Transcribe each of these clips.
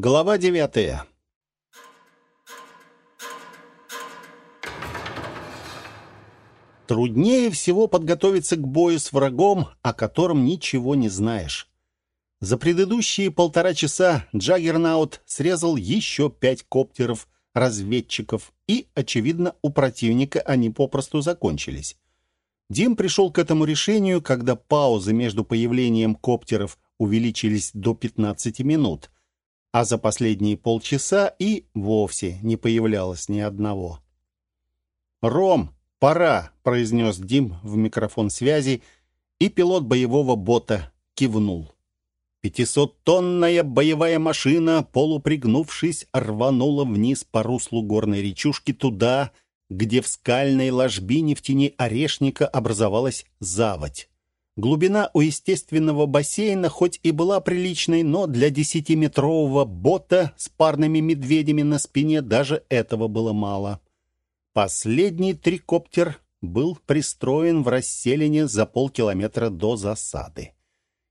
Глава девятая. Труднее всего подготовиться к бою с врагом, о котором ничего не знаешь. За предыдущие полтора часа Джаггернаут срезал еще пять коптеров разведчиков, и, очевидно, у противника они попросту закончились. Дим пришел к этому решению, когда паузы между появлением коптеров увеличились до 15 минут, а за последние полчаса и вовсе не появлялось ни одного. «Ром, пора!» — произнес Дим в микрофон связи, и пилот боевого бота кивнул. Пятисоттонная боевая машина, полупригнувшись, рванула вниз по руслу горной речушки туда, где в скальной ложбине в тени орешника образовалась заводь. Глубина у естественного бассейна хоть и была приличной, но для десятиметрового бота с парными медведями на спине даже этого было мало. Последний трикоптер был пристроен в расселине за полкилометра до засады.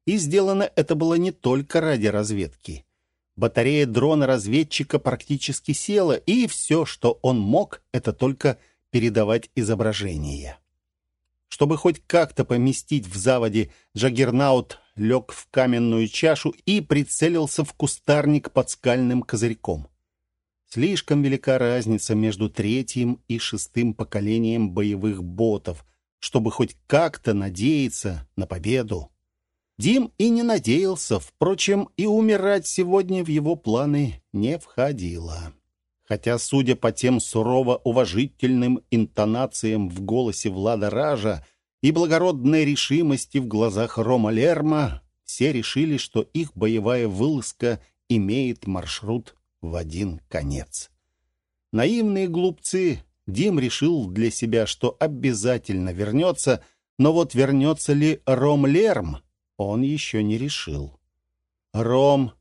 И сделано это было не только ради разведки. Батарея дрона-разведчика практически села, и все, что он мог, это только передавать изображение. Чтобы хоть как-то поместить в заводе, Джаггернаут лег в каменную чашу и прицелился в кустарник под скальным козырьком. Слишком велика разница между третьим и шестым поколением боевых ботов, чтобы хоть как-то надеяться на победу. Дим и не надеялся, впрочем, и умирать сегодня в его планы не входило. Хотя, судя по тем сурово-уважительным интонациям в голосе Влада Ража и благородной решимости в глазах Рома Лерма, все решили, что их боевая вылазка имеет маршрут в один конец. Наивные глупцы, Дим решил для себя, что обязательно вернется, но вот вернется ли Ром Лерм, он еще не решил. Ром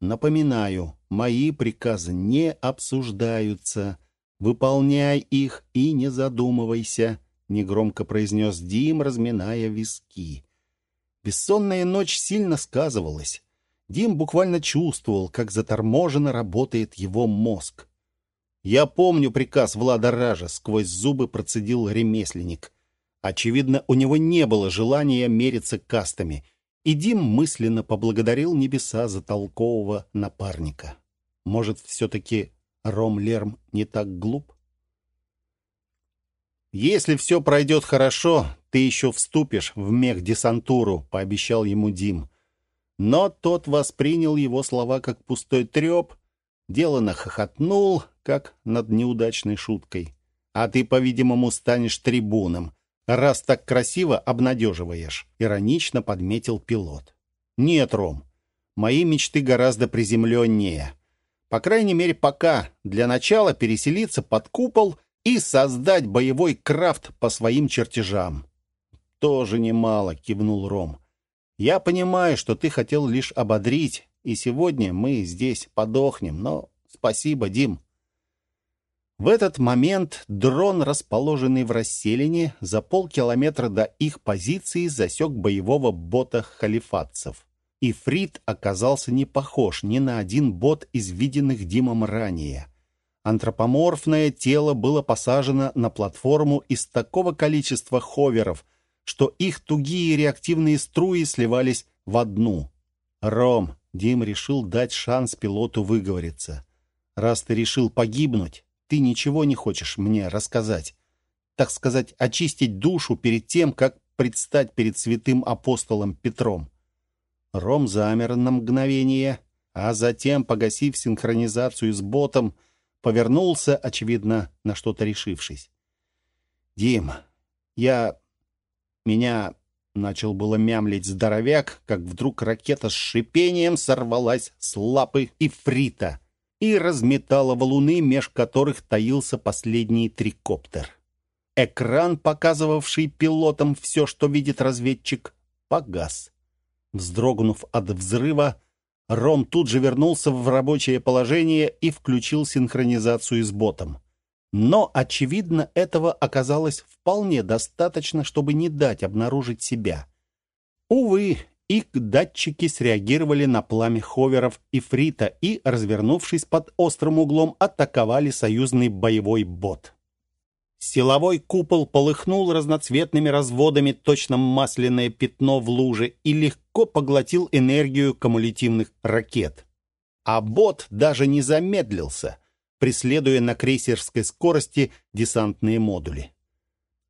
Напоминаю, мои приказы не обсуждаются. Выполняй их и не задумывайся, негромко произнес Дим, разминая виски. Бессонная ночь сильно сказывалась. Дим буквально чувствовал, как заторможенно работает его мозг. «Я помню приказ Влада Ража», — сквозь зубы процедил ремесленник. Очевидно, у него не было желания мериться кастами — и Дим мысленно поблагодарил небеса за толкового напарника. Может, все-таки Ром Лерм не так глуп? «Если все пройдет хорошо, ты еще вступишь в мех-десантуру», — пообещал ему Дим. Но тот воспринял его слова как пустой треп, делано хохотнул, как над неудачной шуткой. «А ты, по-видимому, станешь трибуном раз так красиво обнадеживаешь», — иронично подметил пилот. «Нет, Ром, мои мечты гораздо приземленнее. По крайней мере, пока. Для начала переселиться под купол и создать боевой крафт по своим чертежам». «Тоже немало», — кивнул Ром. «Я понимаю, что ты хотел лишь ободрить, и сегодня мы здесь подохнем, но спасибо, Дим». В этот момент дрон, расположенный в расселине, за полкилометра до их позиции засек боевого бота халифатцев. И Фрид оказался не похож ни на один бот из виденных Димом ранее. Антропоморфное тело было посажено на платформу из такого количества ховеров, что их тугие реактивные струи сливались в одну. «Ром», — Дим решил дать шанс пилоту выговориться. «Раз ты решил погибнуть, ты ничего не хочешь мне рассказать. Так сказать, очистить душу перед тем, как предстать перед святым апостолом Петром. Ром замер на мгновение, а затем, погасив синхронизацию с ботом, повернулся, очевидно, на что-то решившись. «Дим, я... меня...» — начал было мямлить здоровяк, как вдруг ракета с шипением сорвалась с лапы Ифрита — и разметала валуны, меж которых таился последний трикоптер. Экран, показывавший пилотам все, что видит разведчик, погас. Вздрогнув от взрыва, Ром тут же вернулся в рабочее положение и включил синхронизацию с ботом. Но, очевидно, этого оказалось вполне достаточно, чтобы не дать обнаружить себя. Увы, их датчики среагировали на пламя ховеров и фрита и, развернувшись под острым углом, атаковали союзный боевой бот. Силовой купол полыхнул разноцветными разводами, точно масляное пятно в луже, и легко поглотил энергию кумулятивных ракет. А бот даже не замедлился, преследуя на крейсерской скорости десантные модули.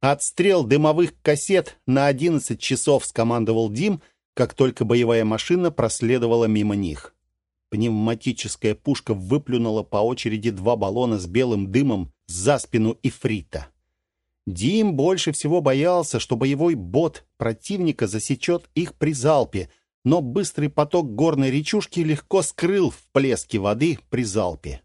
Отстрел дымовых кассет на 11 часов скомандовал Дим — как только боевая машина проследовала мимо них. Пневматическая пушка выплюнула по очереди два баллона с белым дымом за спину Ифрита. Дим больше всего боялся, что боевой бот противника засечет их при залпе, но быстрый поток горной речушки легко скрыл в плеске воды при залпе.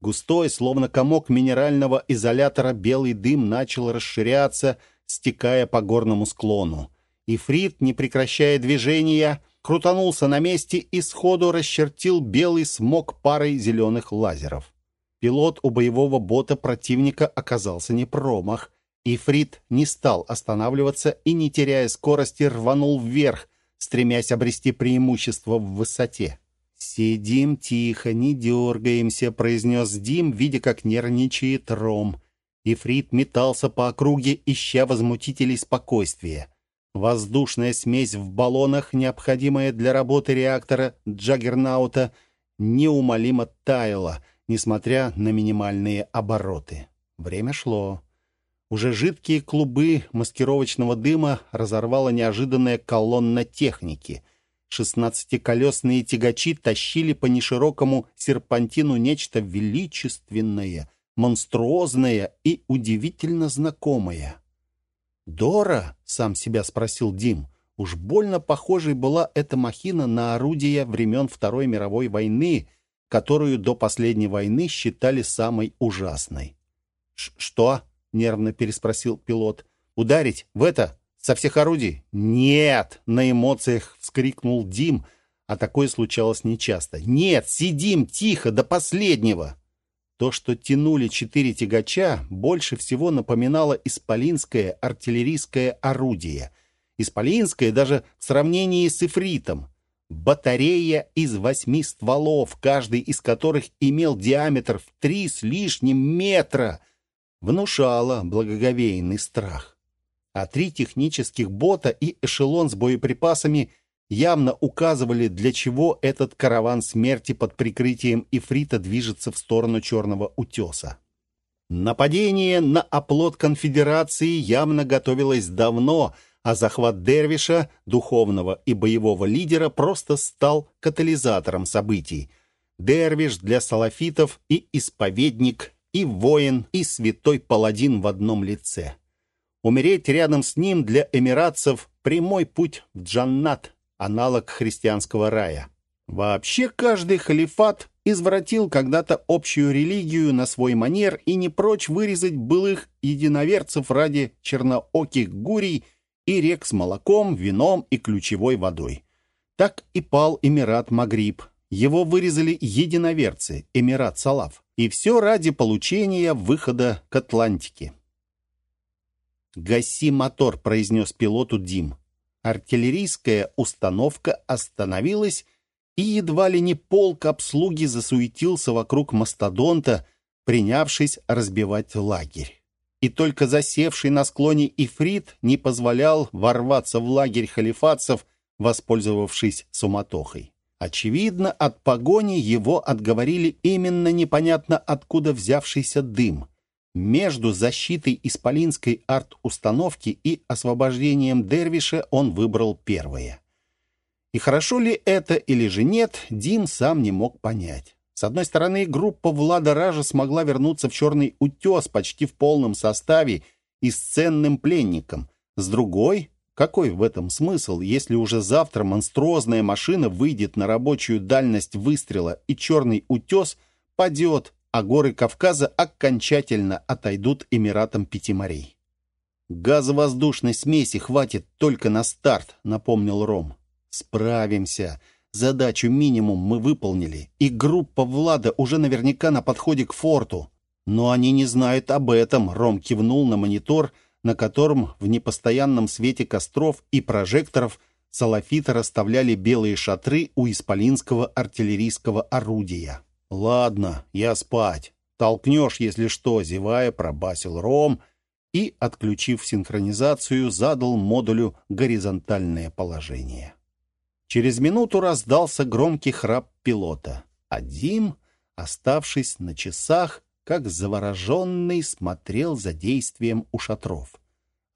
Густой, словно комок минерального изолятора, белый дым начал расширяться, стекая по горному склону. Ифрит, не прекращая движения, крутанулся на месте и сходу расчертил белый смог парой зеленых лазеров. Пилот у боевого бота противника оказался не промах. Ифрит не стал останавливаться и, не теряя скорости, рванул вверх, стремясь обрести преимущество в высоте. «Сидим тихо, не дергаемся», — произнес Дим, видя, как нервничает Ром. Ифрит метался по округе, ища возмутителей спокойствия. Воздушная смесь в баллонах, необходимая для работы реактора Джаггернаута, неумолимо таяла, несмотря на минимальные обороты. Время шло. Уже жидкие клубы маскировочного дыма разорвала неожиданная колонна техники. Шестнадцатиколесные тягачи тащили по неширокому серпантину нечто величественное, монструозное и удивительно знакомое. «Дора?» — сам себя спросил Дим. Уж больно похожей была эта махина на орудие времен Второй мировой войны, которую до последней войны считали самой ужасной. «Что?» — нервно переспросил пилот. «Ударить? В это? Со всех орудий?» «Нет!» — на эмоциях вскрикнул Дим, а такое случалось нечасто. «Нет! Сидим тихо до последнего!» То, что тянули четыре тягача, больше всего напоминало исполинское артиллерийское орудие. Исполинское даже в сравнении с эфритом. Батарея из восьми стволов, каждый из которых имел диаметр в три с лишним метра, внушала благоговейный страх. А три технических бота и эшелон с боеприпасами явно указывали, для чего этот караван смерти под прикрытием Ифрита движется в сторону Черного утеса. Нападение на оплот конфедерации явно готовилось давно, а захват Дервиша, духовного и боевого лидера, просто стал катализатором событий. Дервиш для салафитов и исповедник, и воин, и святой паладин в одном лице. Умереть рядом с ним для эмиратцев – прямой путь в Джаннат, аналог христианского рая. Вообще каждый халифат извратил когда-то общую религию на свой манер и не прочь вырезать былых единоверцев ради чернооких гурий и рек с молоком, вином и ключевой водой. Так и пал Эмират Магриб. Его вырезали единоверцы, Эмират Салав. И все ради получения выхода к Атлантике. «Гаси мотор», — произнес пилоту Дим артиллерийская установка остановилась, и едва ли не полк обслуги засуетился вокруг мастодонта, принявшись разбивать лагерь. И только засевший на склоне ифрит не позволял ворваться в лагерь халифатцев, воспользовавшись суматохой. Очевидно, от погони его отговорили именно непонятно откуда взявшийся дым. Между защитой исполинской арт-установки и освобождением Дервиша он выбрал первое. И хорошо ли это или же нет, Дим сам не мог понять. С одной стороны, группа Влада Ража смогла вернуться в Черный утес почти в полном составе и с ценным пленником. С другой, какой в этом смысл, если уже завтра монструозная машина выйдет на рабочую дальность выстрела и Черный утес падет а горы Кавказа окончательно отойдут Эмиратам Пяти морей. «Газовоздушной смеси хватит только на старт», — напомнил Ром. «Справимся. Задачу минимум мы выполнили, и группа Влада уже наверняка на подходе к форту. Но они не знают об этом», — Ром кивнул на монитор, на котором в непостоянном свете костров и прожекторов салафиты расставляли белые шатры у исполинского артиллерийского орудия. «Ладно, я спать. Толкнешь, если что», — зевая, пробасил Ром и, отключив синхронизацию, задал модулю горизонтальное положение. Через минуту раздался громкий храп пилота, а Дим, оставшись на часах, как завороженный, смотрел за действием у шатров.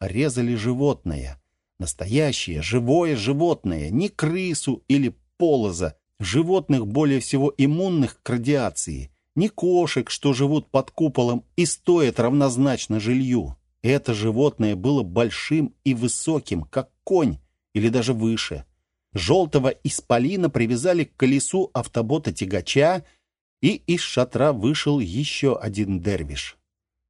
Резали животное, настоящее, живое животное, не крысу или полоза, животных более всего иммунных к радиации, не кошек, что живут под куполом и стоят равнозначно жилью. Это животное было большим и высоким, как конь, или даже выше. Желтого исполина привязали к колесу автобота-тягача, и из шатра вышел еще один дервиш.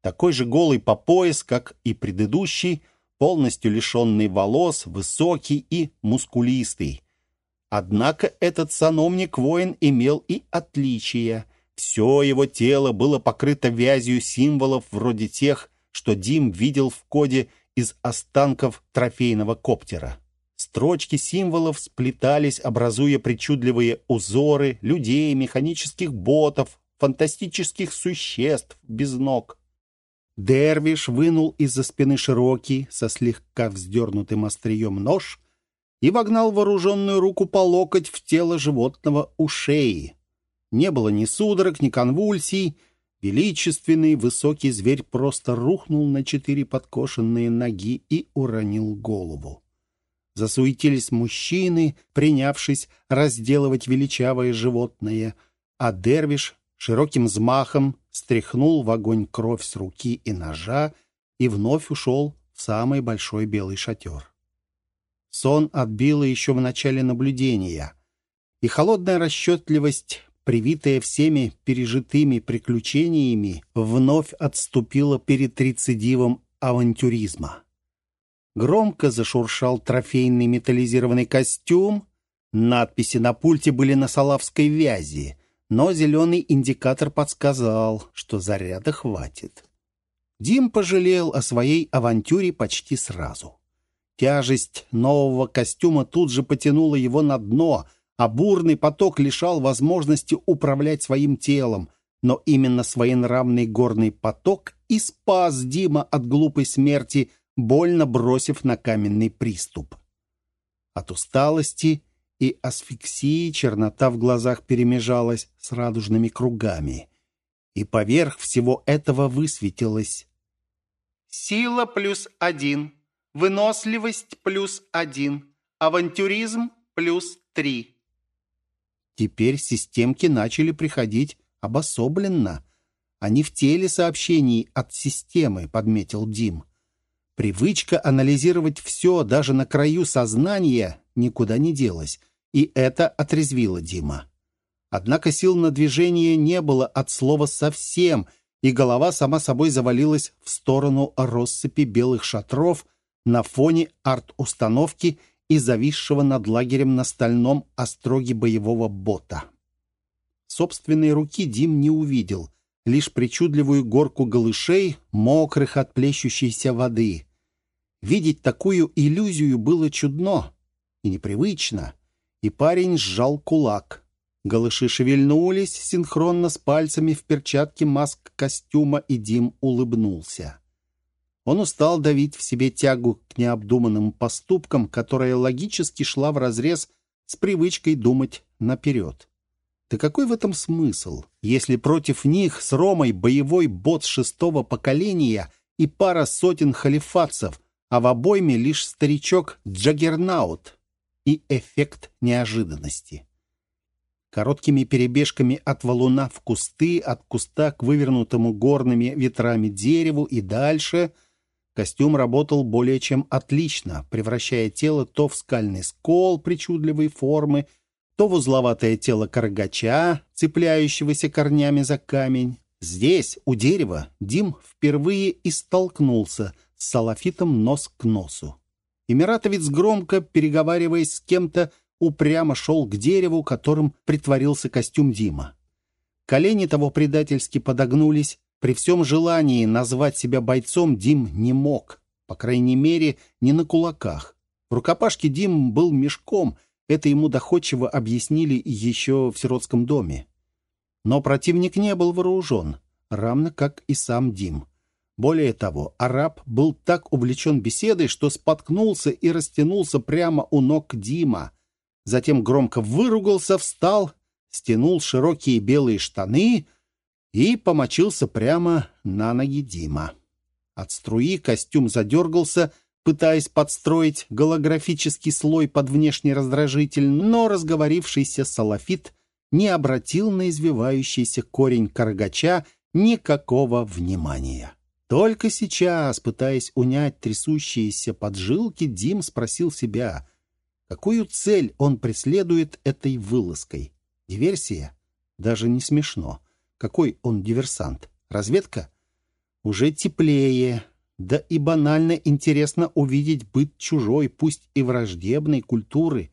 Такой же голый по пояс, как и предыдущий, полностью лишенный волос, высокий и мускулистый. Однако этот сановник-воин имел и отличия. Все его тело было покрыто вязью символов вроде тех, что Дим видел в коде из останков трофейного коптера. Строчки символов сплетались, образуя причудливые узоры людей, механических ботов, фантастических существ без ног. Дервиш вынул из-за спины широкий, со слегка вздернутым острием нож и вогнал вооруженную руку по локоть в тело животного у шеи. Не было ни судорог, ни конвульсий, Величественный высокий зверь просто рухнул на четыре подкошенные ноги и уронил голову. Засуетились мужчины, принявшись разделывать величавое животное, а Дервиш широким взмахом стряхнул в огонь кровь с руки и ножа и вновь ушел в самый большой белый шатер. Сон отбило еще в начале наблюдения, и холодная расчетливость привитая всеми пережитыми приключениями, вновь отступила перед рецидивом авантюризма. Громко зашуршал трофейный металлизированный костюм. Надписи на пульте были на салавской вязи, но зеленый индикатор подсказал, что заряда хватит. Дим пожалел о своей авантюре почти сразу. Тяжесть нового костюма тут же потянула его на дно — а бурный поток лишал возможности управлять своим телом. Но именно своенравный горный поток и спас Дима от глупой смерти, больно бросив на каменный приступ. От усталости и асфиксии чернота в глазах перемежалась с радужными кругами. И поверх всего этого высветилось «Сила плюс один, выносливость плюс один, авантюризм плюс три». Теперь системки начали приходить обособленно. Они в теле сообщений от системы, подметил Дим. Привычка анализировать все даже на краю сознания никуда не делась, и это отрезвило Дима. Однако сил на движение не было от слова совсем, и голова сама собой завалилась в сторону россыпи белых шатров на фоне арт-установки и зависшего над лагерем на стальном остроге боевого бота. Собственной руки Дим не увидел, лишь причудливую горку голышей, мокрых от плещущейся воды. Видеть такую иллюзию было чудно и непривычно, и парень сжал кулак. Голыши шевельнулись синхронно с пальцами в перчатке маск костюма, и Дим улыбнулся. Он устал давить в себе тягу к необдуманным поступкам, которая логически шла вразрез с привычкой думать наперед. Да какой в этом смысл, если против них с Ромой боевой бот шестого поколения и пара сотен халифатцев, а в обойме лишь старичок Джаггернаут и эффект неожиданности? Короткими перебежками от валуна в кусты, от куста к вывернутому горными ветрами дереву и дальше — Костюм работал более чем отлично, превращая тело то в скальный скол причудливой формы, то в узловатое тело каргача, цепляющегося корнями за камень. Здесь, у дерева, Дим впервые и столкнулся с салафитом нос к носу. Эмиратовец, громко переговариваясь с кем-то, упрямо шел к дереву, которым притворился костюм Дима. Колени того предательски подогнулись, при всем желании назвать себя бойцом Дим не мог, по крайней мере, не на кулаках. В рукопашке Дим был мешком, это ему доходчиво объяснили еще в сиротском доме. Но противник не был вооружен, равно как и сам Дим. Более того, араб был так увлечен беседой, что споткнулся и растянулся прямо у ног Дима. Затем громко выругался, встал, стянул широкие белые штаны и помочился прямо на ноги Дима. От струи костюм задергался, пытаясь подстроить голографический слой под внешний раздражитель, но разговорившийся салафит не обратил на извивающийся корень каргача никакого внимания. Только сейчас, пытаясь унять трясущиеся поджилки, Дим спросил себя, какую цель он преследует этой вылазкой. Диверсия? Даже не смешно. Какой он диверсант? Разведка? Уже теплее. Да и банально интересно увидеть быт чужой, пусть и враждебной культуры.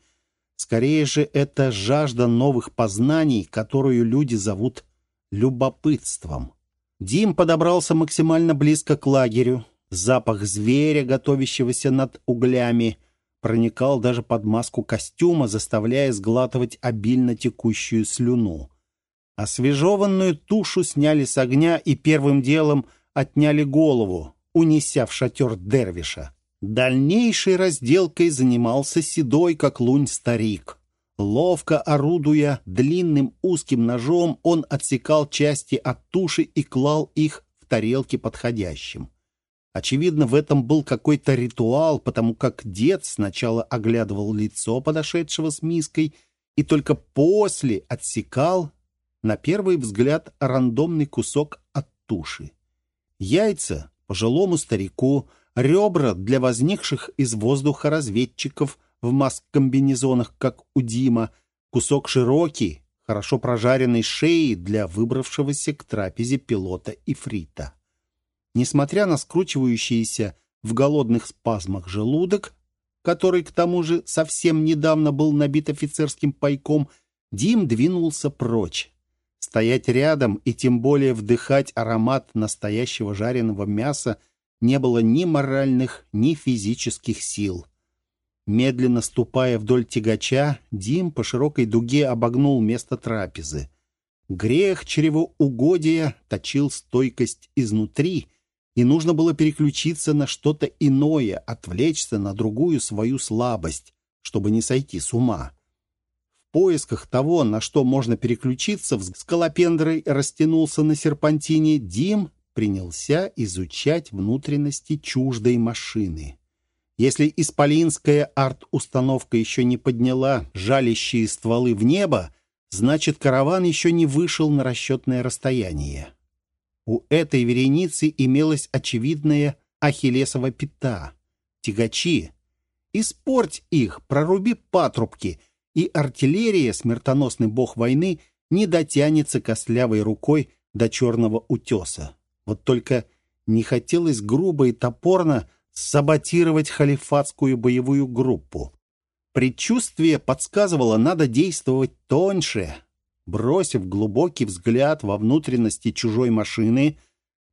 Скорее же это жажда новых познаний, которую люди зовут любопытством. Дим подобрался максимально близко к лагерю. Запах зверя, готовящегося над углями, проникал даже под маску костюма, заставляя сглатывать обильно текущую слюну. Освежеванную тушу сняли с огня и первым делом отняли голову, унеся в шатер Дервиша. Дальнейшей разделкой занимался седой, как лунь, старик. Ловко орудуя длинным узким ножом, он отсекал части от туши и клал их в тарелки подходящим. Очевидно, в этом был какой-то ритуал, потому как дед сначала оглядывал лицо подошедшего с миской и только после отсекал, на первый взгляд, рандомный кусок от туши. Яйца пожилому старику, ребра для возникших из воздуха разведчиков – в маск-комбинезонах, как у Дима, кусок широкий, хорошо прожаренной шеи для выбравшегося к трапезе пилота Ифрита. Несмотря на скручивающийся в голодных спазмах желудок, который, к тому же, совсем недавно был набит офицерским пайком, Дим двинулся прочь. Стоять рядом и тем более вдыхать аромат настоящего жареного мяса не было ни моральных, ни физических сил. Медленно ступая вдоль тягача, Дим по широкой дуге обогнул место трапезы. Грех чревоугодия точил стойкость изнутри, и нужно было переключиться на что-то иное, отвлечься на другую свою слабость, чтобы не сойти с ума. Поисках того, на что можно переключиться, в скалопендрой растянулся на серпантине, Дим принялся изучать внутренности чуждой машины. Если исполинская арт-установка еще не подняла жалящие стволы в небо, значит, караван еще не вышел на расчетное расстояние. У этой вереницы имелась очевидная ахиллесова пята — тягачи. Испорть их, проруби патрубки, и артиллерия, смертоносный бог войны, не дотянется костлявой рукой до черного утеса. Вот только не хотелось грубо и топорно саботировать халифатскую боевую группу. Предчувствие подсказывало, надо действовать тоньше. Бросив глубокий взгляд во внутренности чужой машины,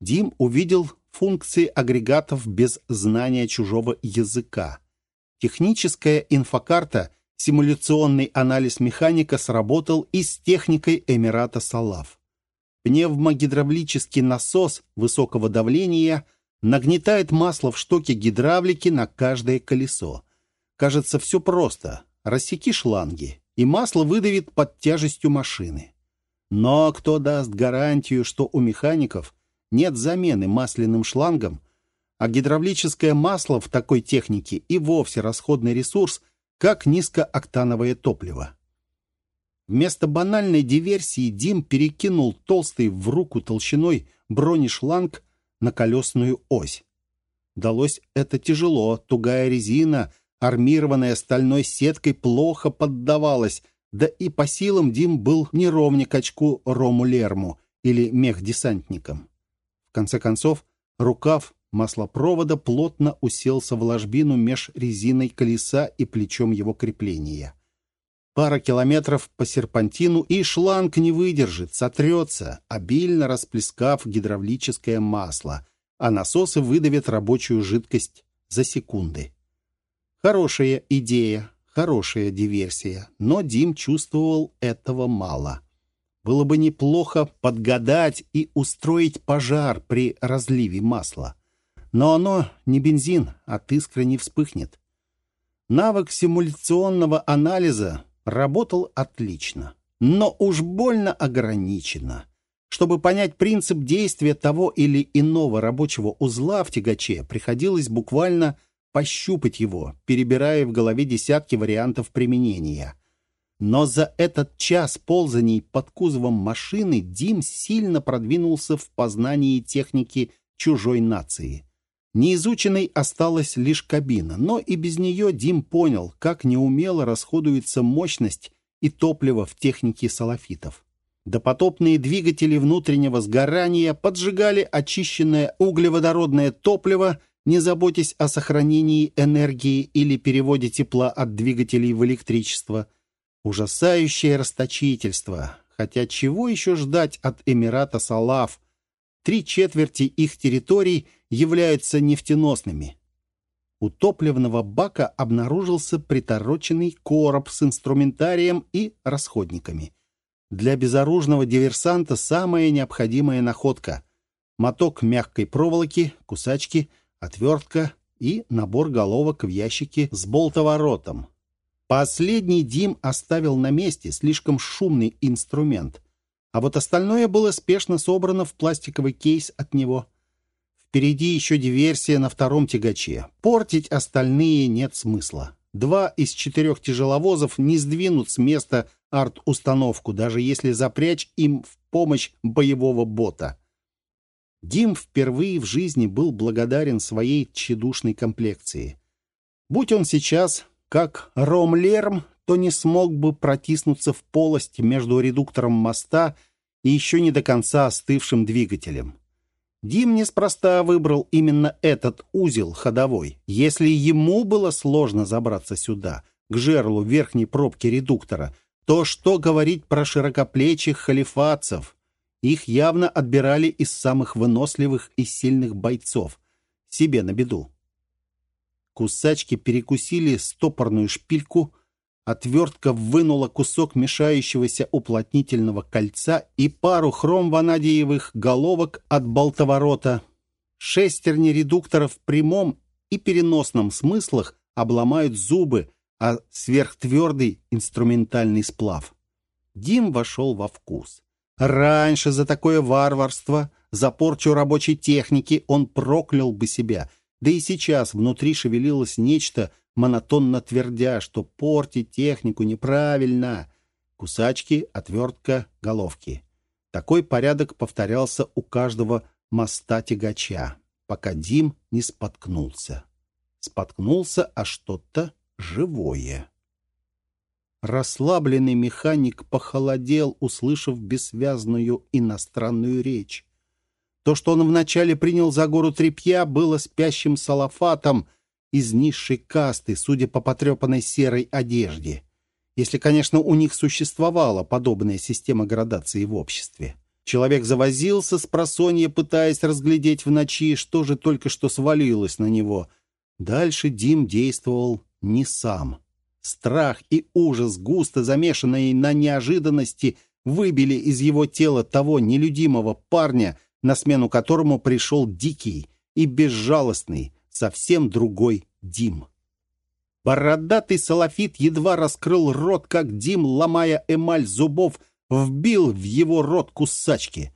Дим увидел функции агрегатов без знания чужого языка. Техническая инфокарта, симуляционный анализ механика сработал и с техникой Эмирата Салав. Пневмогидравлический насос высокого давления – Нагнетает масло в штоке гидравлики на каждое колесо. Кажется, все просто. Рассеки шланги, и масло выдавит под тяжестью машины. Но кто даст гарантию, что у механиков нет замены масляным шлангам, а гидравлическое масло в такой технике и вовсе расходный ресурс, как низкооктановое топливо. Вместо банальной диверсии Дим перекинул толстый в руку толщиной бронешланг на колесную ось. Далось это тяжело, тугая резина, армированная стальной сеткой, плохо поддавалась, да и по силам Дим был не ровня качку Рому Лерму или мехдесантникам. В конце концов, рукав маслопровода плотно уселся в ложбину меж резиной колеса и плечом его крепления. Пара километров по серпантину, и шланг не выдержит, сотрется, обильно расплескав гидравлическое масло, а насосы выдавят рабочую жидкость за секунды. Хорошая идея, хорошая диверсия, но Дим чувствовал этого мало. Было бы неплохо подгадать и устроить пожар при разливе масла. Но оно не бензин, от искры не вспыхнет. Навык симуляционного анализа работал отлично, но уж больно ограниченно. Чтобы понять принцип действия того или иного рабочего узла в тягаче, приходилось буквально пощупать его, перебирая в голове десятки вариантов применения. Но за этот час ползаний под кузовом машины Дим сильно продвинулся в познании техники чужой нации. Неизученной осталась лишь кабина, но и без нее Дим понял, как неумело расходуется мощность и топливо в технике салафитов. Допотопные двигатели внутреннего сгорания поджигали очищенное углеводородное топливо, не заботясь о сохранении энергии или переводе тепла от двигателей в электричество. Ужасающее расточительство. Хотя чего еще ждать от Эмирата Салав? Три четверти их территорий являются нефтеносными. У топливного бака обнаружился притороченный короб с инструментарием и расходниками – для безоружного диверсанта самая необходимая находка. Моток мягкой проволоки, кусачки, отвертка и набор головок в ящике с болтоворотом. Последний Дим оставил на месте слишком шумный инструмент, а вот остальное было спешно собрано в пластиковый кейс от него. Впереди еще диверсия на втором тягаче. Портить остальные нет смысла. Два из четырех тяжеловозов не сдвинут с места арт-установку, даже если запрячь им в помощь боевого бота. Дим впервые в жизни был благодарен своей тщедушной комплекции. Будь он сейчас как Ромлерм, то не смог бы протиснуться в полость между редуктором моста и еще не до конца остывшим двигателем. Дим неспроста выбрал именно этот узел ходовой. Если ему было сложно забраться сюда, к жерлу верхней пробки редуктора, то что говорить про широкоплечих халифатцев? Их явно отбирали из самых выносливых и сильных бойцов. Себе на беду. Кусачки перекусили стопорную шпильку, отвертка вынула кусок мешающегося уплотнительного кольца и пару хром-ванадиевых головок от болтоворота. Шестерни редукторов в прямом и переносном смыслах обломают зубы, а сверхтвердый инструментальный сплав. Дим вошел во вкус. Раньше за такое варварство, за порчу рабочей техники он проклял бы себя. Да и сейчас внутри шевелилось нечто, монотонно твердя, что портить технику неправильно. Кусачки, отвертка, головки. Такой порядок повторялся у каждого моста тягача, пока Дим не споткнулся. Споткнулся, а что-то живое. Расслабленный механик похолодел, услышав бессвязную иностранную речь. То, что он вначале принял за гору тряпья, было спящим салафатом из низшей касты, судя по потрепанной серой одежде. Если, конечно, у них существовала подобная система градации в обществе. Человек завозился с просонья, пытаясь разглядеть в ночи, что же только что свалилось на него. Дальше Дим действовал не сам. Страх и ужас, густо замешанные на неожиданности, выбили из его тела того нелюдимого парня, на смену которому пришел дикий и безжалостный, совсем другой Дим. Бородатый салафит едва раскрыл рот, как Дим, ломая эмаль зубов, вбил в его рот кусачки.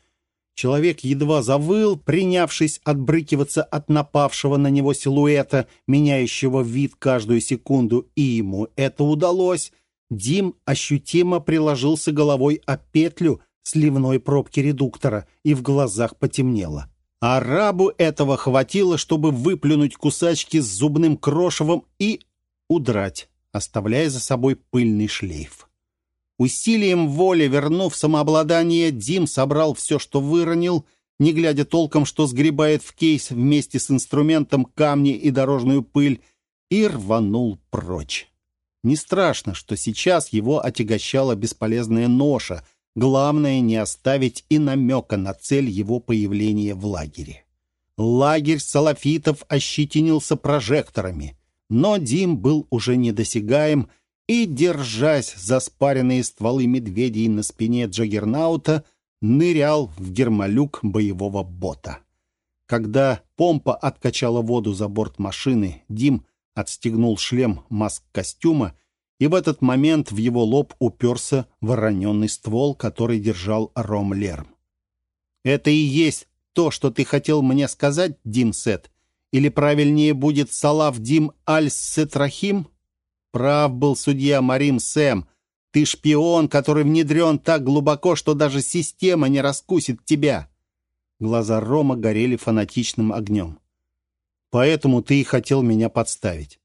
Человек едва завыл, принявшись отбрыкиваться от напавшего на него силуэта, меняющего вид каждую секунду, и ему это удалось. Дим ощутимо приложился головой о петлю сливной пробки редуктора, и в глазах потемнело. Арабу этого хватило, чтобы выплюнуть кусачки с зубным крошевом и удрать, оставляя за собой пыльный шлейф. Усилием воли, вернув самообладание, Дим собрал все, что выронил, не глядя толком, что сгребает в кейс вместе с инструментом камни и дорожную пыль, и рванул прочь. Не страшно, что сейчас его отягощала бесполезная ноша. Главное не оставить и намека на цель его появления в лагере. Лагерь салафитов ощетинился прожекторами. Но Дим был уже недосягаем и, держась за спаренные стволы медведей на спине Джаггернаута, нырял в гермолюк боевого бота. Когда помпа откачала воду за борт машины, Дим отстегнул шлем маск-костюма, и в этот момент в его лоб уперся вороненный ствол, который держал Ром Лерм. «Это и есть то, что ты хотел мне сказать, Дим Сет? Или правильнее будет Салав Дим Аль-Сетрахим?» Прав был судья Марим Сэм. Ты шпион, который внедрен так глубоко, что даже система не раскусит тебя. Глаза Рома горели фанатичным огнем. Поэтому ты и хотел меня подставить.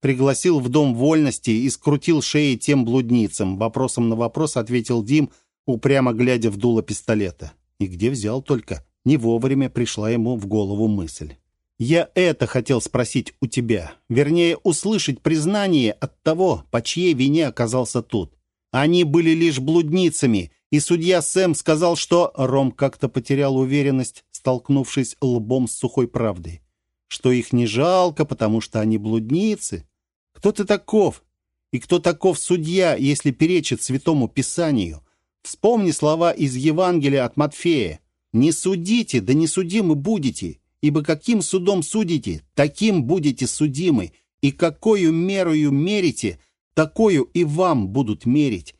Пригласил в Дом вольности и скрутил шеи тем блудницам. Вопросом на вопрос ответил Дим, упрямо глядя в дуло пистолета. И где взял только? Не вовремя пришла ему в голову мысль. Я это хотел спросить у тебя. Вернее, услышать признание от того, по чьей вине оказался тут. Они были лишь блудницами, и судья Сэм сказал, что... Ром как-то потерял уверенность, столкнувшись лбом с сухой правдой. Что их не жалко, потому что они блудницы. Кто ты таков? И кто таков судья, если перечит святому писанию? Вспомни слова из Евангелия от Матфея. «Не судите, да не судимы будете, Ибо каким судом судите, таким будете судимы, и какую мерою мерите, такую и вам будут мерить.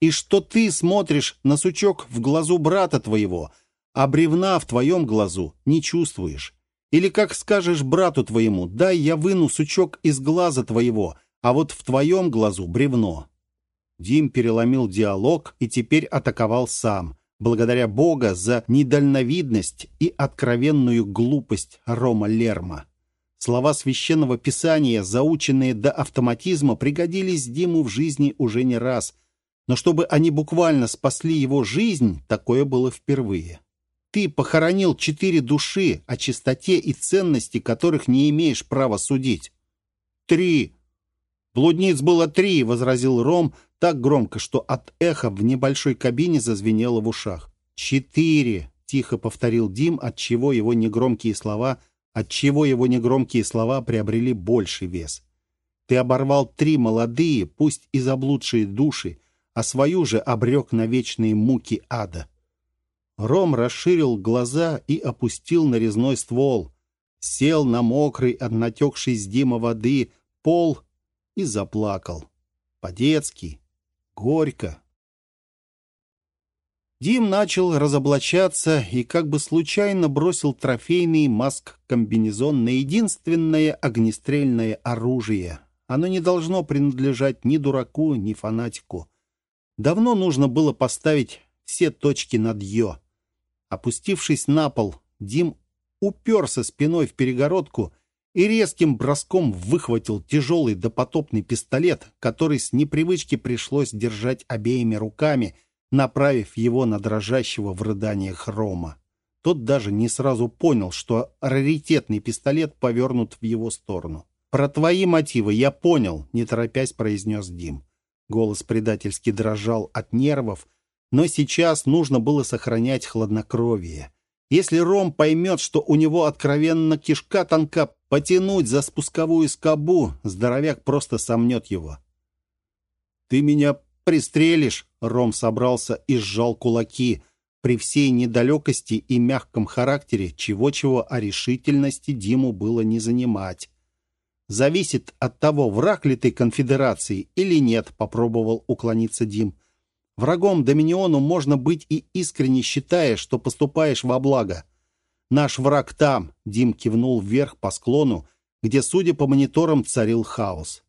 И что ты смотришь на сучок в глазу брата твоего, а бревна в твоем глазу не чувствуешь. Или как скажешь брату твоему, дай я выну сучок из глаза твоего, а вот в твоем глазу бревно. Дим переломил диалог и теперь атаковал сам благодаря Бога за недальновидность и откровенную глупость Рома Лерма. Слова священного писания, заученные до автоматизма, пригодились Диму в жизни уже не раз, но чтобы они буквально спасли его жизнь, такое было впервые. Ты похоронил четыре души о чистоте и ценности, которых не имеешь права судить. Три. Блудниц было три, возразил Ром, так громко, что от эха в небольшой кабине зазвенело в ушах. «Четыре!» — тихо повторил Дим, отчего его негромкие слова, отчего его негромкие слова приобрели больший вес. «Ты оборвал три молодые, пусть и заблудшие души, а свою же обрек на вечные муки ада». Ром расширил глаза и опустил нарезной ствол, сел на мокрый, однотекший с Дима воды пол и заплакал. По-детски, горько. Дим начал разоблачаться и как бы случайно бросил трофейный маск-комбинезон на единственное огнестрельное оружие. Оно не должно принадлежать ни дураку, ни фанатику. Давно нужно было поставить все точки над «ё». Опустившись на пол, Дим уперся спиной в перегородку и резким броском выхватил тяжелый допотопный пистолет, который с непривычки пришлось держать обеими руками, направив его на дрожащего в рыданиях Рома. Тот даже не сразу понял, что раритетный пистолет повернут в его сторону. «Про твои мотивы я понял», — не торопясь произнес Дим. Голос предательски дрожал от нервов, но сейчас нужно было сохранять хладнокровие. Если Ром поймет, что у него откровенно кишка тонка, потянуть за спусковую скобу, здоровяк просто сомнет его. «Ты меня пристрелишь!» Ром собрался и сжал кулаки. При всей недалекости и мягком характере, чего-чего о решительности Диму было не занимать. «Зависит от того, враг ли ты конфедерации или нет», — попробовал уклониться Дим. Врагом Доминиону можно быть и искренне считая, что поступаешь во благо. Наш враг там, Дим кивнул вверх по склону, где, судя по мониторам, царил хаос.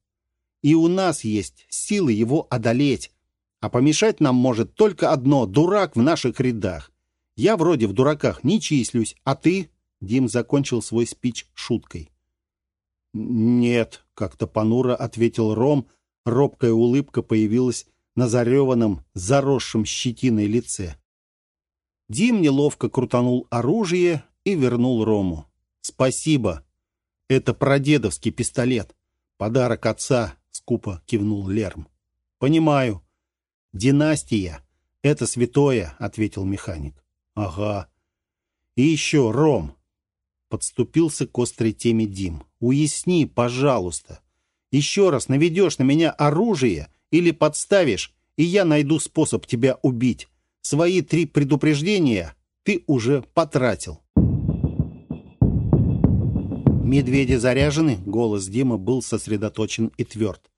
И у нас есть силы его одолеть. А помешать нам может только одно — дурак в наших рядах. Я вроде в дураках не числюсь, а ты...» Дим закончил свой спич шуткой. «Нет», — как-то понуро ответил Ром. Робкая улыбка появилась на зареванном, заросшем щетиной лице. Дим неловко крутанул оружие и вернул Рому. «Спасибо. Это прадедовский пистолет. Подарок отца», — скупо кивнул Лерм. «Понимаю. Династия. Это святое», — ответил механик. «Ага. И еще, Ром». Подступился к острой теме Дим. «Уясни, пожалуйста. Еще раз наведешь на меня оружие или подставишь, и я найду способ тебя убить. Свои три предупреждения ты уже потратил. «Медведи заряжены?» — голос Димы был сосредоточен и тверд.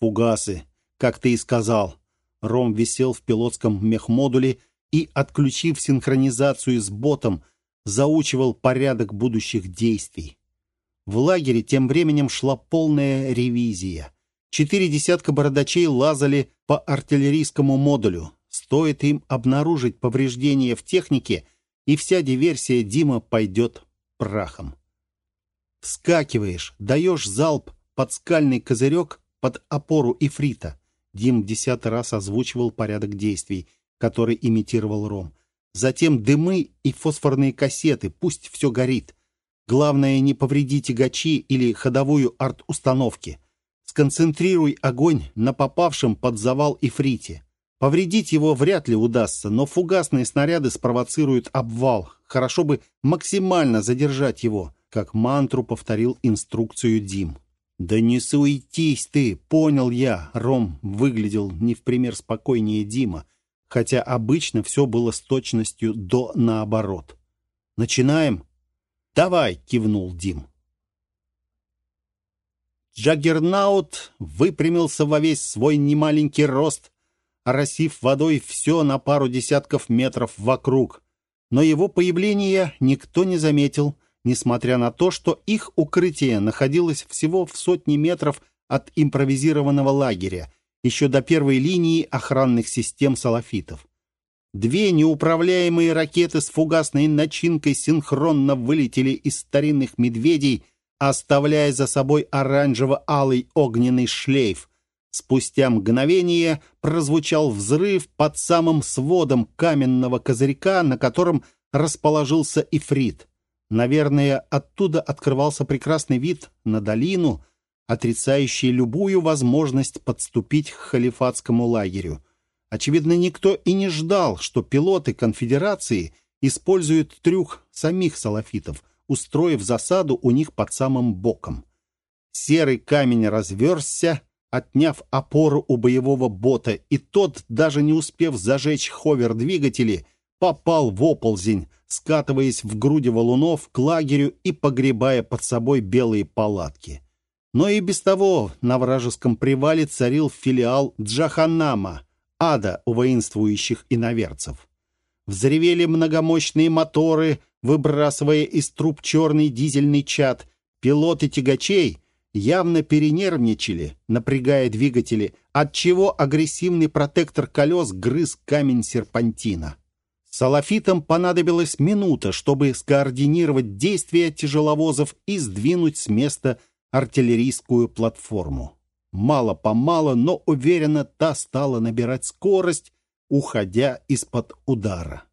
«Фугасы, как ты и сказал». Ром висел в пилотском мехмодуле и, отключив синхронизацию с ботом, заучивал порядок будущих действий. В лагере тем временем шла полная ревизия. Четыре десятка бородачей лазали по артиллерийскому модулю. Стоит им обнаружить повреждения в технике, и вся диверсия Дима пойдет прахом. Вскакиваешь, даешь залп под скальный козырек под опору ифрита. Дим десятый раз озвучивал порядок действий, который имитировал Ром. Затем дымы и фосфорные кассеты, пусть все горит. Главное, не повреди тягачи или ходовую арт-установки. Сконцентрируй огонь на попавшем под завал ифрите. Повредить его вряд ли удастся, но фугасные снаряды спровоцируют обвал. Хорошо бы максимально задержать его как мантру повторил инструкцию Дим. «Да не суетись ты, понял я!» Ром выглядел не в пример спокойнее Дима, хотя обычно все было с точностью до наоборот. «Начинаем?» «Давай!» — кивнул Дим. Джаггернаут выпрямился во весь свой немаленький рост, оросив водой все на пару десятков метров вокруг. Но его появление никто не заметил, несмотря на то, что их укрытие находилось всего в сотне метров от импровизированного лагеря, еще до первой линии охранных систем салафитов. Две неуправляемые ракеты с фугасной начинкой синхронно вылетели из старинных медведей, оставляя за собой оранжево-алый огненный шлейф. Спустя мгновение прозвучал взрыв под самым сводом каменного козырька, на котором расположился ифрит. Наверное, оттуда открывался прекрасный вид на долину, отрицающий любую возможность подступить к халифатскому лагерю. Очевидно, никто и не ждал, что пилоты конфедерации используют трюк самих салафитов, устроив засаду у них под самым боком. Серый камень разверзся, отняв опору у боевого бота, и тот, даже не успев зажечь ховер-двигатели, попал в оползень, скатываясь в груди валунов к лагерю и погребая под собой белые палатки. Но и без того на вражеском привале царил филиал Джаханама, ада у воинствующих иноверцев. Взревели многомощные моторы, выбрасывая из труб черный дизельный чад. Пилоты тягачей явно перенервничали, напрягая двигатели, отчего агрессивный протектор колес грыз камень серпантина. Салафитам понадобилась минута, чтобы скоординировать действия тяжеловозов и сдвинуть с места артиллерийскую платформу. Мало-помало, но уверенно та стала набирать скорость, уходя из-под удара.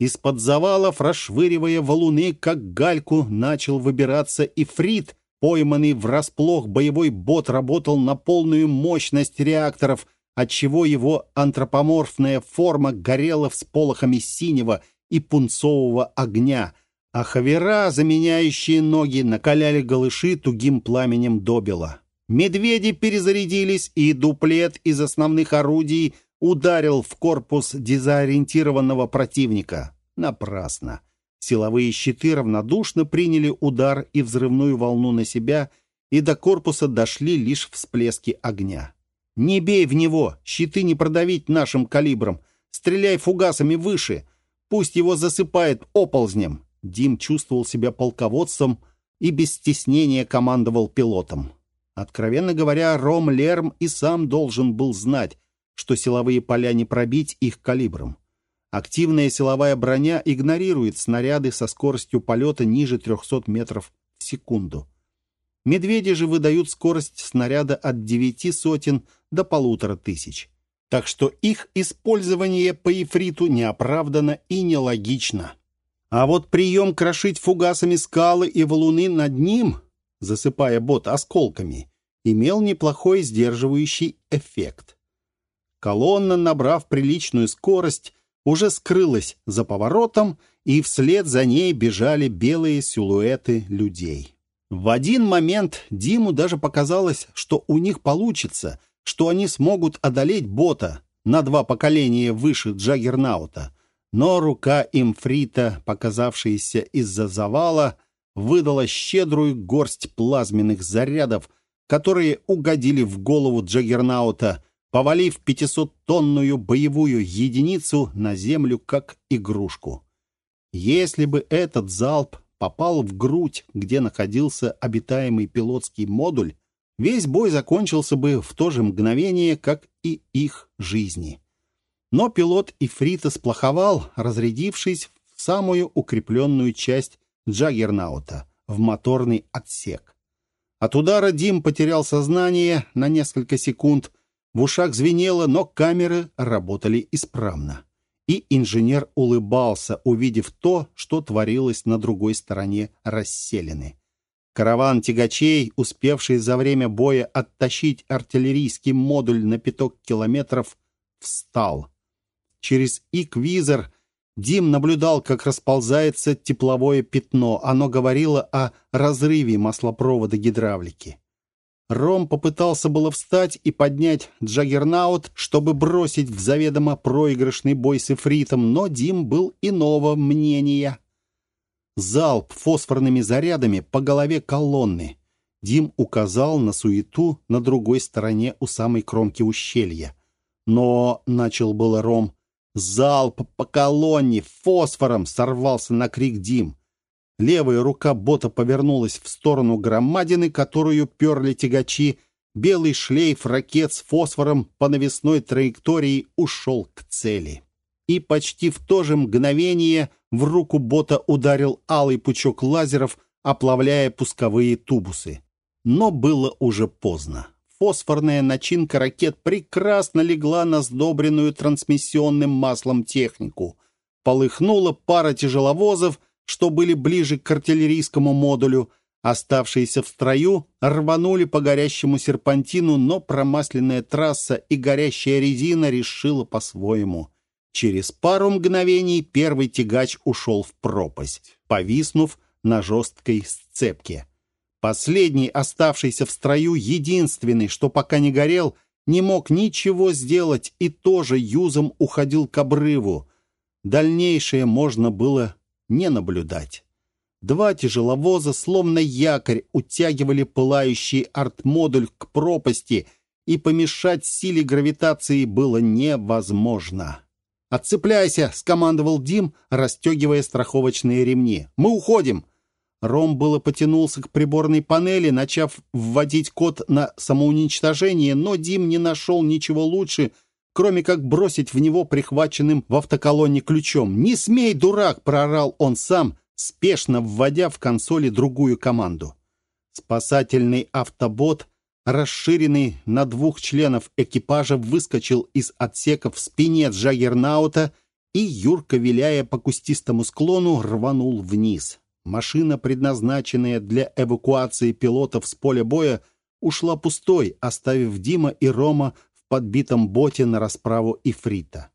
Из-под завалов, расшвыривая валуны, как гальку, начал выбираться ифрит. Пойманный врасплох боевой бот работал на полную мощность реакторов — отчего его антропоморфная форма горела всполохами синего и пунцового огня, а хавера, заменяющие ноги, накаляли голыши тугим пламенем добела. Медведи перезарядились, и дуплет из основных орудий ударил в корпус дезориентированного противника. Напрасно. Силовые щиты равнодушно приняли удар и взрывную волну на себя, и до корпуса дошли лишь всплески огня. Не бей в него, щиты не продавить нашим калибром. Стреляй фугасами выше, пусть его засыпает оползнем. Дим чувствовал себя полководцем и без стеснения командовал пилотом. Откровенно говоря, Ром Лерм и сам должен был знать, что силовые поля не пробить их калибром. Активная силовая броня игнорирует снаряды со скоростью полета ниже 300 метров в секунду. Медведи же выдают скорость снаряда от девяти сотен до полутора тысяч. Так что их использование по ифриту неоправданно и нелогично. А вот прием крошить фугасами скалы и валуны над ним, засыпая бот осколками, имел неплохой сдерживающий эффект. Колонна, набрав приличную скорость, уже скрылась за поворотом, и вслед за ней бежали белые силуэты людей. В один момент Диму даже показалось, что у них получится, что они смогут одолеть бота на два поколения выше Джаггернаута. Но рука имфрита, показавшаяся из-за завала, выдала щедрую горсть плазменных зарядов, которые угодили в голову Джаггернаута, повалив 500-тонную боевую единицу на землю как игрушку. Если бы этот залп попал в грудь, где находился обитаемый пилотский модуль, весь бой закончился бы в то же мгновение, как и их жизни. Но пилот Ифрита сплоховал, разрядившись в самую укрепленную часть Джаггернаута, в моторный отсек. От удара Дим потерял сознание на несколько секунд, в ушах звенело, но камеры работали исправно. И инженер улыбался, увидев то, что творилось на другой стороне расселены. Караван тягачей, успевший за время боя оттащить артиллерийский модуль на пяток километров, встал. Через иквизор Дим наблюдал, как расползается тепловое пятно. Оно говорило о разрыве маслопровода гидравлики. Ром попытался было встать и поднять Джаггернаут, чтобы бросить в заведомо проигрышный бой с Эфритом, но Дим был иного мнения. Залп фосфорными зарядами по голове колонны. Дим указал на суету на другой стороне у самой кромки ущелья. Но, начал было Ром, залп по колонне фосфором сорвался на крик Дим. Левая рука бота повернулась в сторону громадины, которую перли тягачи. Белый шлейф ракет с фосфором по навесной траектории ушел к цели. И почти в то же мгновение в руку бота ударил алый пучок лазеров, оплавляя пусковые тубусы. Но было уже поздно. Фосфорная начинка ракет прекрасно легла на сдобренную трансмиссионным маслом технику. Полыхнула пара тяжеловозов — что были ближе к артиллерийскому модулю. Оставшиеся в строю рванули по горящему серпантину, но промасленная трасса и горящая резина решила по-своему. Через пару мгновений первый тягач ушел в пропасть, повиснув на жесткой сцепке. Последний, оставшийся в строю, единственный, что пока не горел, не мог ничего сделать и тоже юзом уходил к обрыву. Дальнейшее можно было не наблюдать. Два тяжеловоза, словно якорь, утягивали пылающий артмодуль к пропасти, и помешать силе гравитации было невозможно. «Отцепляйся!» — скомандовал Дим, расстегивая страховочные ремни. «Мы уходим!» Ром было потянулся к приборной панели, начав вводить код на самоуничтожение, но Дим не нашел ничего лучше — кроме как бросить в него прихваченным в автоколонне ключом. «Не смей, дурак!» — проорал он сам, спешно вводя в консоли другую команду. Спасательный автобот, расширенный на двух членов экипажа, выскочил из отсека в спине Джаггернаута и, юрко виляя по кустистому склону, рванул вниз. Машина, предназначенная для эвакуации пилотов с поля боя, ушла пустой, оставив Дима и Рома подбитом боте на расправу Ифрита.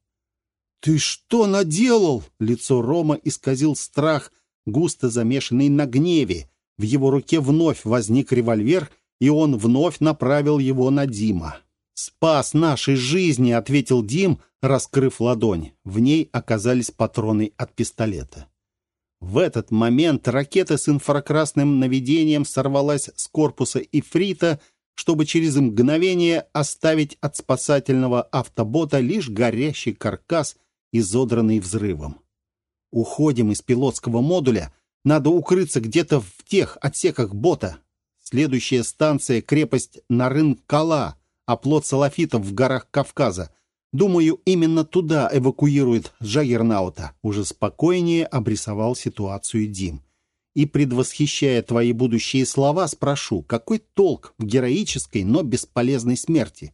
«Ты что наделал?» Лицо Рома исказил страх, густо замешанный на гневе. В его руке вновь возник револьвер, и он вновь направил его на Дима. «Спас нашей жизни», — ответил Дим, раскрыв ладонь. В ней оказались патроны от пистолета. В этот момент ракета с инфракрасным наведением сорвалась с корпуса Ифрита чтобы через мгновение оставить от спасательного автобота лишь горящий каркас, изодранный взрывом. Уходим из пилотского модуля. Надо укрыться где-то в тех отсеках бота. Следующая станция — крепость Нарын-Кала, оплот салафитов в горах Кавказа. Думаю, именно туда эвакуируют Джаггернаута. Уже спокойнее обрисовал ситуацию Дим и, предвосхищая твои будущие слова, спрошу, какой толк в героической, но бесполезной смерти?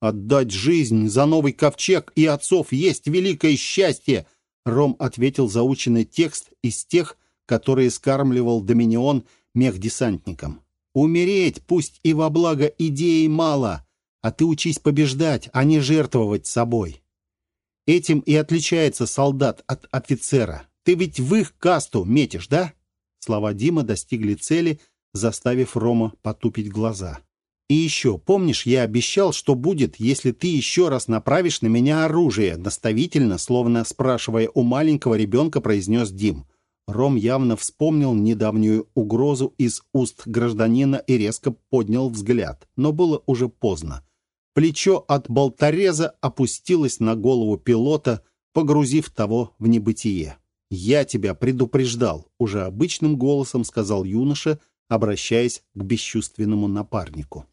«Отдать жизнь за новый ковчег и отцов есть великое счастье!» Ром ответил заученный текст из тех, которые скармливал Доминион мехдесантникам. «Умереть, пусть и во благо идеи мало, а ты учись побеждать, а не жертвовать собой. Этим и отличается солдат от офицера. Ты ведь в их касту метишь, да?» Слова Дима достигли цели, заставив Рома потупить глаза. «И еще, помнишь, я обещал, что будет, если ты еще раз направишь на меня оружие?» Наставительно, словно спрашивая у маленького ребенка, произнес Дим. Ром явно вспомнил недавнюю угрозу из уст гражданина и резко поднял взгляд. Но было уже поздно. Плечо от болтореза опустилось на голову пилота, погрузив того в небытие. «Я тебя предупреждал», — уже обычным голосом сказал юноша, обращаясь к бесчувственному напарнику.